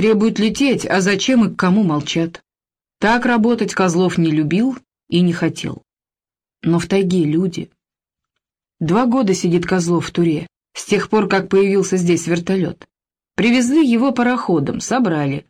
Требуют лететь, а зачем и к кому молчат. Так работать Козлов не любил и не хотел. Но в тайге люди. Два года сидит Козлов в Туре, с тех пор, как появился здесь вертолет. Привезли его пароходом, собрали.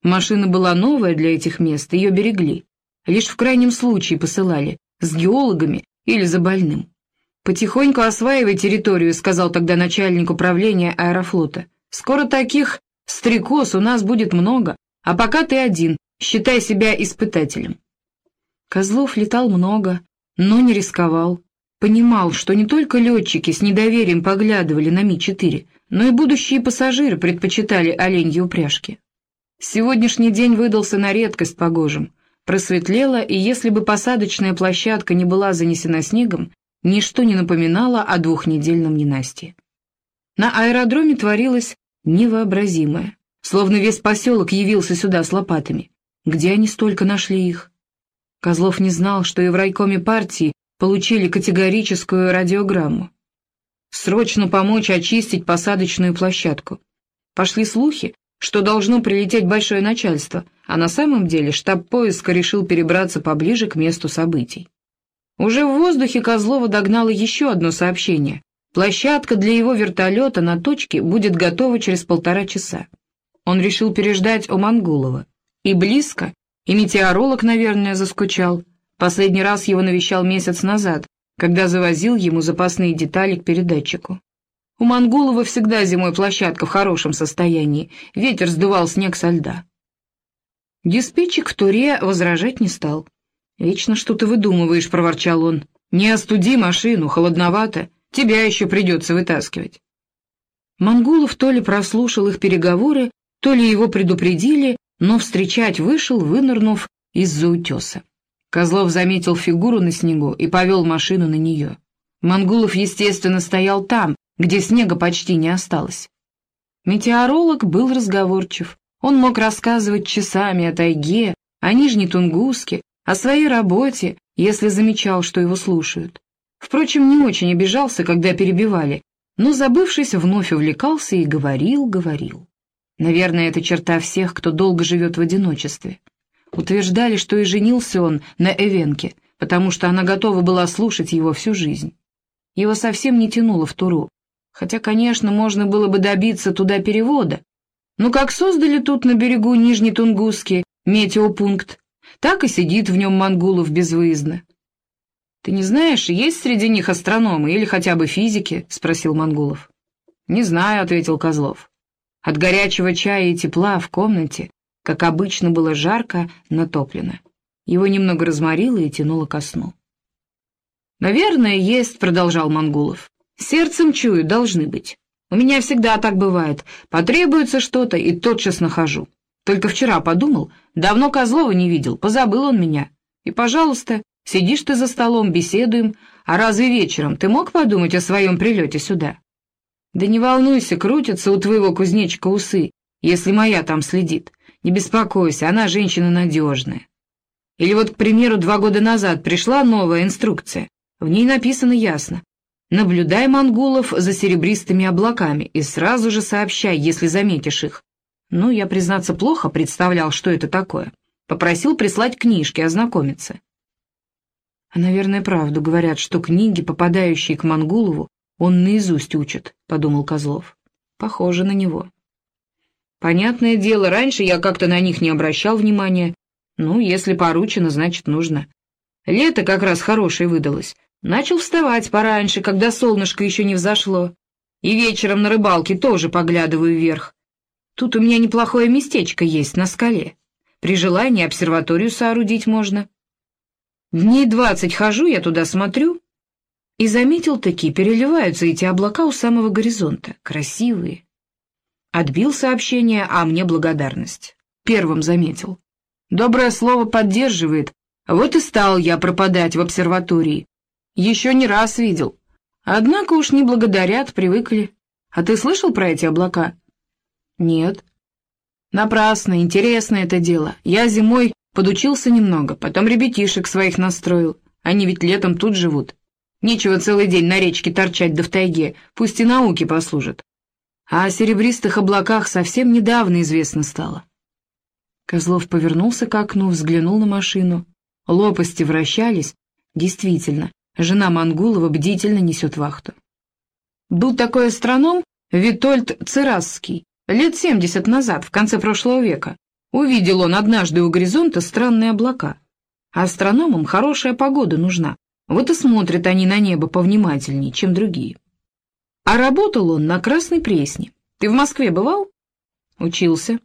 Машина была новая для этих мест, ее берегли. Лишь в крайнем случае посылали, с геологами или за больным. «Потихоньку осваивай территорию», — сказал тогда начальник управления аэрофлота. «Скоро таких стрекоз у нас будет много, а пока ты один, считай себя испытателем». Козлов летал много, но не рисковал. Понимал, что не только летчики с недоверием поглядывали на Ми-4, но и будущие пассажиры предпочитали оленьи упряжки. Сегодняшний день выдался на редкость погожим. Просветлело, и если бы посадочная площадка не была занесена снегом, ничто не напоминало о двухнедельном ненастье. На аэродроме творилось невообразимое, словно весь поселок явился сюда с лопатами. Где они столько нашли их? Козлов не знал, что и в райкоме партии получили категорическую радиограмму. Срочно помочь очистить посадочную площадку. Пошли слухи, что должно прилететь большое начальство, а на самом деле штаб поиска решил перебраться поближе к месту событий. Уже в воздухе Козлова догнало еще одно сообщение. Площадка для его вертолета на точке будет готова через полтора часа. Он решил переждать у Мангулова. И близко, и метеоролог, наверное, заскучал. Последний раз его навещал месяц назад, когда завозил ему запасные детали к передатчику. У Мангулова всегда зимой площадка в хорошем состоянии, ветер сдувал снег со льда. Диспетчик в Туре возражать не стал. «Вечно что ты выдумываешь», — проворчал он. «Не остуди машину, холодновато, тебя еще придется вытаскивать». Мангулов то ли прослушал их переговоры, то ли его предупредили, но встречать вышел, вынырнув из-за утеса. Козлов заметил фигуру на снегу и повел машину на нее. Мангулов, естественно, стоял там, где снега почти не осталось. Метеоролог был разговорчив. Он мог рассказывать часами о тайге, о Нижней Тунгуске, о своей работе, если замечал, что его слушают. Впрочем, не очень обижался, когда перебивали, но, забывшись, вновь увлекался и говорил, говорил. Наверное, это черта всех, кто долго живет в одиночестве. Утверждали, что и женился он на Эвенке, потому что она готова была слушать его всю жизнь. Его совсем не тянуло в Туру, хотя, конечно, можно было бы добиться туда перевода. Но как создали тут на берегу Нижней Тунгуски метеопункт, так и сидит в нем Мангулов безвыездно. «Ты не знаешь, есть среди них астрономы или хотя бы физики?» — спросил Мангулов. «Не знаю», — ответил Козлов. От горячего чая и тепла в комнате, как обычно, было жарко, натоплено. Его немного разморило и тянуло ко сну. «Наверное, есть», — продолжал Мангулов. «Сердцем чую, должны быть. У меня всегда так бывает. Потребуется что-то, и тотчас нахожу. Только вчера подумал, давно Козлова не видел, позабыл он меня. И, пожалуйста, сидишь ты за столом, беседуем, а разве вечером ты мог подумать о своем прилете сюда? Да не волнуйся, крутятся у твоего кузнечика усы, если моя там следит. Не беспокойся, она женщина надежная. Или вот, к примеру, два года назад пришла новая инструкция. В ней написано ясно. Наблюдай монгулов за серебристыми облаками и сразу же сообщай, если заметишь их. Ну, я, признаться, плохо представлял, что это такое. Попросил прислать книжки, ознакомиться. Наверное, правду говорят, что книги, попадающие к Мангулову, он наизусть учит, — подумал Козлов. Похоже на него. Понятное дело, раньше я как-то на них не обращал внимания. Ну, если поручено, значит, нужно. Лето как раз хорошее выдалось. Начал вставать пораньше, когда солнышко еще не взошло. И вечером на рыбалке тоже поглядываю вверх. Тут у меня неплохое местечко есть на скале. При желании обсерваторию соорудить можно. Дней двадцать хожу, я туда смотрю. И заметил таки, переливаются эти облака у самого горизонта. Красивые. Отбил сообщение, а мне благодарность. Первым заметил. Доброе слово поддерживает. Вот и стал я пропадать в обсерватории. Еще не раз видел. Однако уж не благодарят, привыкли. А ты слышал про эти облака? «Нет». «Напрасно, интересно это дело. Я зимой подучился немного, потом ребятишек своих настроил. Они ведь летом тут живут. Нечего целый день на речке торчать да в тайге, пусть и науки послужат. а о серебристых облаках совсем недавно известно стало. Козлов повернулся к окну, взглянул на машину. Лопасти вращались. Действительно, жена Мангулова бдительно несет вахту. Был такой астроном Витольд Цирасский, лет семьдесят назад, в конце прошлого века. Увидел он однажды у горизонта странные облака. Астрономам хорошая погода нужна, вот и смотрят они на небо повнимательнее, чем другие. А работал он на Красной Пресне. Ты в Москве бывал? Учился.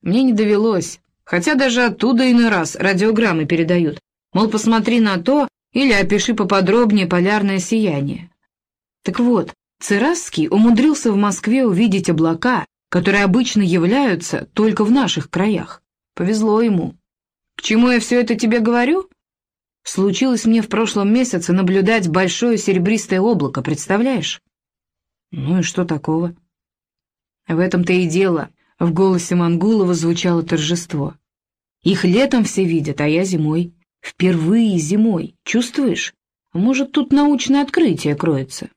Мне не довелось, хотя даже оттуда иной раз радиограммы передают. Мол, посмотри на то или опиши поподробнее полярное сияние. Так вот, Цирасский умудрился в Москве увидеть облака, которые обычно являются только в наших краях. Повезло ему. К чему я все это тебе говорю? Случилось мне в прошлом месяце наблюдать большое серебристое облако, представляешь? Ну и что такого? В этом-то и дело. В голосе Мангулова звучало торжество. Их летом все видят, а я зимой. Впервые зимой. Чувствуешь? Может, тут научное открытие кроется?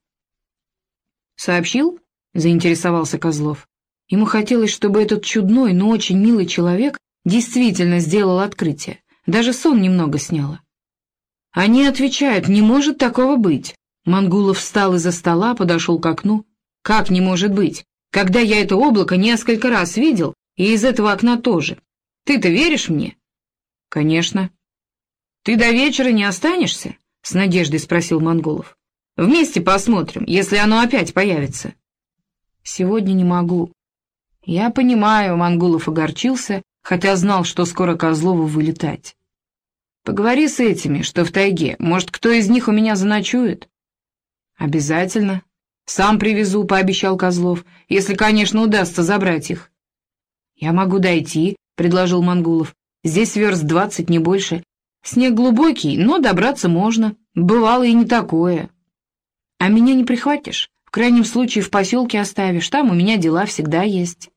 Сообщил? Заинтересовался Козлов. Ему хотелось, чтобы этот чудной, но очень милый человек действительно сделал открытие. Даже сон немного сняло. Они отвечают, не может такого быть. Мангулов встал из-за стола, подошел к окну. Как не может быть? Когда я это облако несколько раз видел, и из этого окна тоже. Ты-то веришь мне? Конечно. Ты до вечера не останешься? С надеждой спросил Мангулов. Вместе посмотрим, если оно опять появится. Сегодня не могу. Я понимаю, Мангулов огорчился, хотя знал, что скоро Козлову вылетать. Поговори с этими, что в тайге. Может, кто из них у меня заночует? Обязательно. Сам привезу, пообещал Козлов, если, конечно, удастся забрать их. Я могу дойти, предложил Мангулов. Здесь верст двадцать, не больше. Снег глубокий, но добраться можно. Бывало и не такое. А меня не прихватишь? В крайнем случае в поселке оставишь, там у меня дела всегда есть.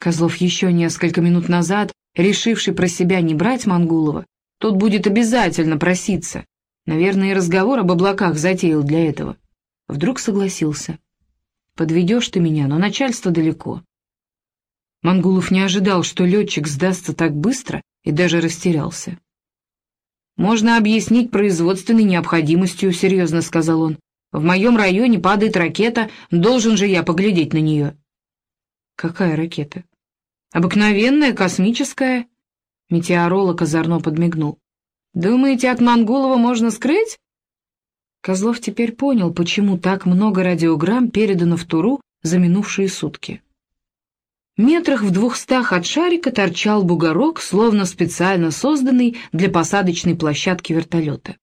Козлов еще несколько минут назад, решивший про себя не брать Мангулова, тот будет обязательно проситься. Наверное, и разговор об облаках затеял для этого. Вдруг согласился. Подведешь ты меня, но начальство далеко. Мангулов не ожидал, что летчик сдастся так быстро, и даже растерялся. «Можно объяснить производственной необходимостью», — серьезно сказал он. «В моем районе падает ракета, должен же я поглядеть на нее». «Какая ракета?» «Обыкновенная, космическая», Метеоролог озорно подмигнул. «Думаете, от Монголова можно скрыть?» Козлов теперь понял, почему так много радиограмм передано в Туру за минувшие сутки. Метрах в двухстах от шарика торчал бугорок, словно специально созданный для посадочной площадки вертолета.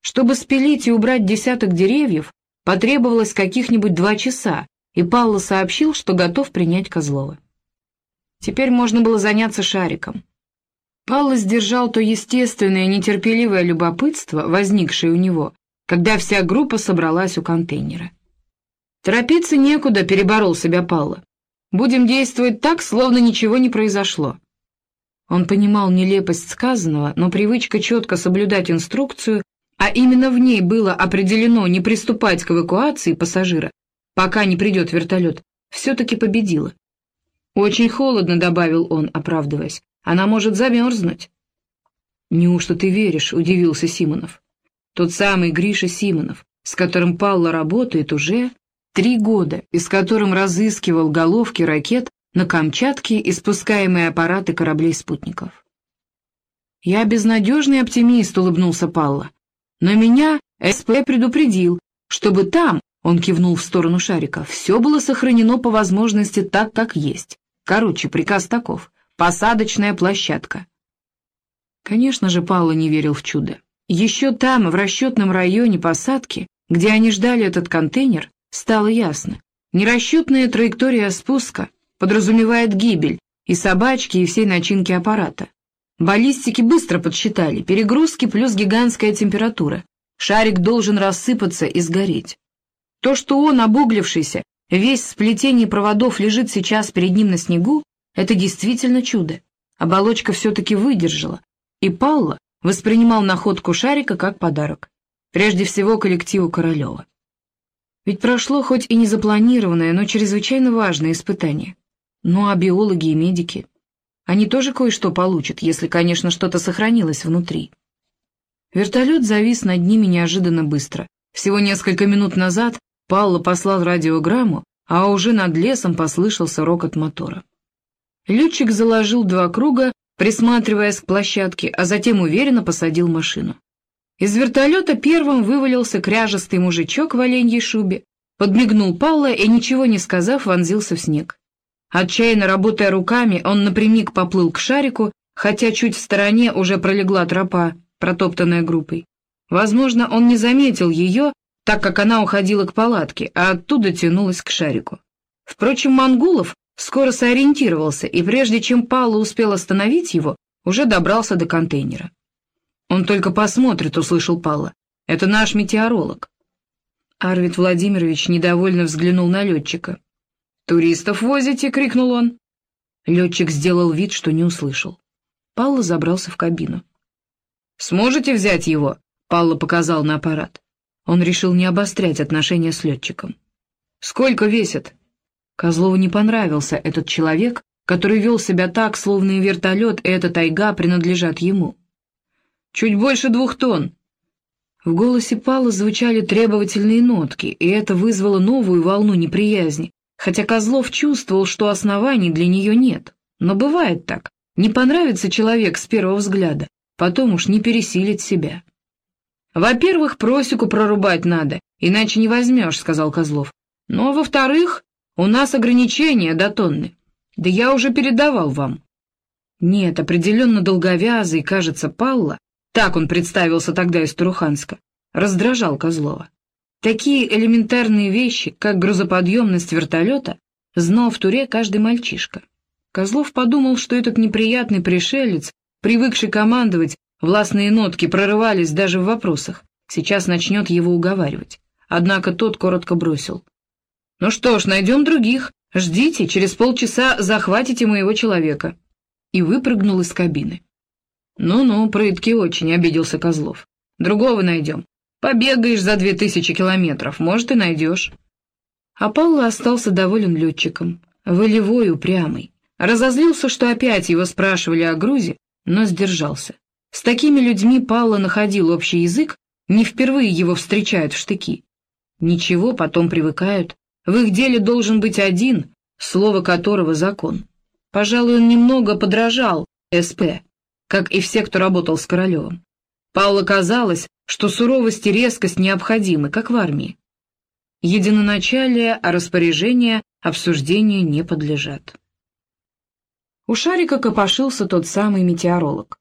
Чтобы спилить и убрать десяток деревьев, потребовалось каких-нибудь два часа, и Палла сообщил, что готов принять Козлова. Теперь можно было заняться шариком. Палла сдержал то естественное нетерпеливое любопытство, возникшее у него, когда вся группа собралась у контейнера. «Торопиться некуда», — переборол себя Палла. «Будем действовать так, словно ничего не произошло». Он понимал нелепость сказанного, но привычка четко соблюдать инструкцию, а именно в ней было определено не приступать к эвакуации пассажира, пока не придет вертолет, все-таки победила. «Очень холодно», — добавил он, оправдываясь. Она может замерзнуть. «Неужто ты веришь?» — удивился Симонов. «Тот самый Гриша Симонов, с которым Палла работает уже три года и с которым разыскивал головки ракет на Камчатке и спускаемые аппараты кораблей-спутников». «Я безнадежный оптимист», — улыбнулся Палла. «Но меня СП предупредил, чтобы там, — он кивнул в сторону шарика, — все было сохранено по возможности так, как есть. Короче, приказ таков. Посадочная площадка. Конечно же, Паула не верил в чудо. Еще там, в расчетном районе посадки, где они ждали этот контейнер, стало ясно. Нерасчетная траектория спуска подразумевает гибель и собачки, и всей начинки аппарата. Баллистики быстро подсчитали, перегрузки плюс гигантская температура. Шарик должен рассыпаться и сгореть. То, что он, обуглившийся, весь в сплетении проводов лежит сейчас перед ним на снегу, это действительно чудо. Оболочка все-таки выдержала, и Палла воспринимал находку шарика как подарок. Прежде всего коллективу Королева. Ведь прошло хоть и незапланированное, но чрезвычайно важное испытание. Ну а биологи и медики? Они тоже кое-что получат, если, конечно, что-то сохранилось внутри. Вертолет завис над ними неожиданно быстро. Всего несколько минут назад Палло послал радиограмму, а уже над лесом послышался рокот мотора. Летчик заложил два круга, присматриваясь к площадке, а затем уверенно посадил машину. Из вертолета первым вывалился кряжестый мужичок в оленьей шубе, подмигнул Палла и, ничего не сказав, вонзился в снег. Отчаянно работая руками, он напрямик поплыл к шарику, хотя чуть в стороне уже пролегла тропа, протоптанная группой. Возможно, он не заметил ее, так как она уходила к палатке, а оттуда тянулась к шарику. Впрочем, Мангулов скоро сориентировался, и прежде чем Палла успел остановить его, уже добрался до контейнера. «Он только посмотрит», — услышал Палла. «Это наш метеоролог». Арвид Владимирович недовольно взглянул на летчика. «Туристов возите?» — крикнул он. Летчик сделал вид, что не услышал. Палла забрался в кабину. «Сможете взять его?» — Палла показал на аппарат. Он решил не обострять отношения с летчиком. «Сколько весит?» Козлову не понравился этот человек, который вел себя так, словно и вертолет, и эта тайга принадлежат ему. «Чуть больше двух тонн». В голосе Пала звучали требовательные нотки, и это вызвало новую волну неприязни, хотя Козлов чувствовал, что оснований для нее нет. Но бывает так. Не понравится человек с первого взгляда, потом уж не пересилит себя. «Во-первых, просеку прорубать надо, иначе не возьмешь», — сказал Козлов. «Ну, а во-вторых, у нас ограничения до тонны. Да я уже передавал вам». Нет, определенно долговязый, кажется, Палла, так он представился тогда из Туруханска, раздражал Козлова. Такие элементарные вещи, как грузоподъемность вертолета, знал в Туре каждый мальчишка. Козлов подумал, что этот неприятный пришелец, привыкший командовать, властные нотки прорывались даже в вопросах, сейчас начнет его уговаривать. Однако тот коротко бросил. «Ну что ж, найдем других. Ждите, через полчаса захватите моего человека». И выпрыгнул из кабины. «Ну-ну, прытки очень», — обиделся Козлов. «Другого найдем. Побегаешь за две тысячи километров, может, и найдешь». А Павла остался доволен летчиком, волевой, упрямый. Разозлился, что опять его спрашивали о грузе, но сдержался. С такими людьми Павла находил общий язык, не впервые его встречают в штыки. Ничего, потом привыкают, в их деле должен быть один, слово которого закон. Пожалуй, он немного подражал СП, как и все, кто работал с Королевым. Павлу казалось, что суровость и резкость необходимы, как в армии. Единоначалие, а распоряжения обсуждению не подлежат. У шарика копошился тот самый метеоролог.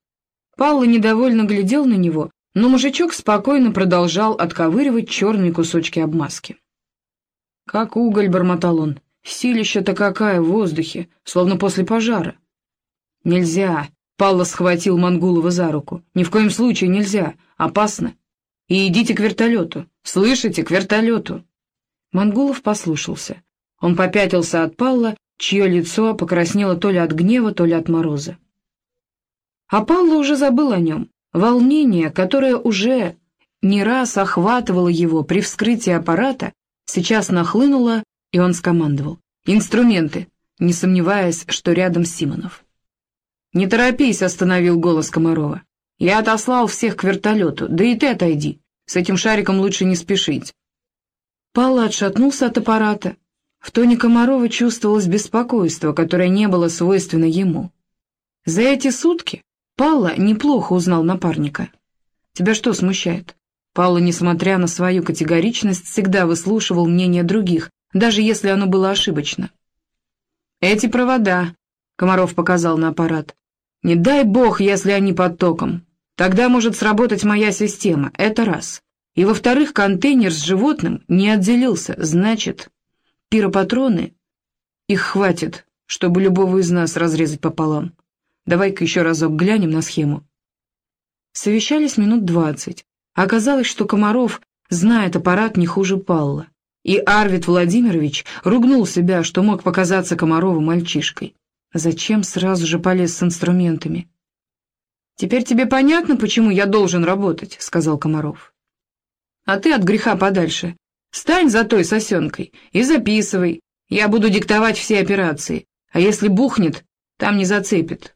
Павла недовольно глядел на него, но мужичок спокойно продолжал отковыривать черные кусочки обмазки. «Как уголь», — бормотал он, — «силища-то какая в воздухе, словно после пожара». «Нельзя», — Палла схватил Мангулова за руку, — «ни в коем случае нельзя, опасно. И идите к вертолету, слышите, к вертолету». Мангулов послушался. Он попятился от Палла, чье лицо покраснело то ли от гнева, то ли от мороза. А Палла уже забыл о нем. Волнение, которое уже не раз охватывало его при вскрытии аппарата, Сейчас нахлынуло, и он скомандовал. «Инструменты!» не сомневаясь, что рядом Симонов. «Не торопись», — остановил голос Комарова. «Я отослал всех к вертолету, да и ты отойди. С этим шариком лучше не спешить». Палла отшатнулся от аппарата. В тоне Комарова чувствовалось беспокойство, которое не было свойственно ему. За эти сутки Палла неплохо узнал напарника. «Тебя что смущает?» Паула, несмотря на свою категоричность, всегда выслушивал мнение других, даже если оно было ошибочно. «Эти провода», — Комаров показал на аппарат, — «не дай бог, если они под током. Тогда может сработать моя система, это раз. И во-вторых, контейнер с животным не отделился, значит, пиропатроны, их хватит, чтобы любого из нас разрезать пополам. Давай-ка еще разок глянем на схему». Совещались минут двадцать. Оказалось, что Комаров знает аппарат не хуже Палла. И Арвид Владимирович ругнул себя, что мог показаться Комарову мальчишкой. Зачем сразу же полез с инструментами? «Теперь тебе понятно, почему я должен работать», — сказал Комаров. «А ты от греха подальше. Стань за той сосенкой и записывай. Я буду диктовать все операции. А если бухнет, там не зацепит.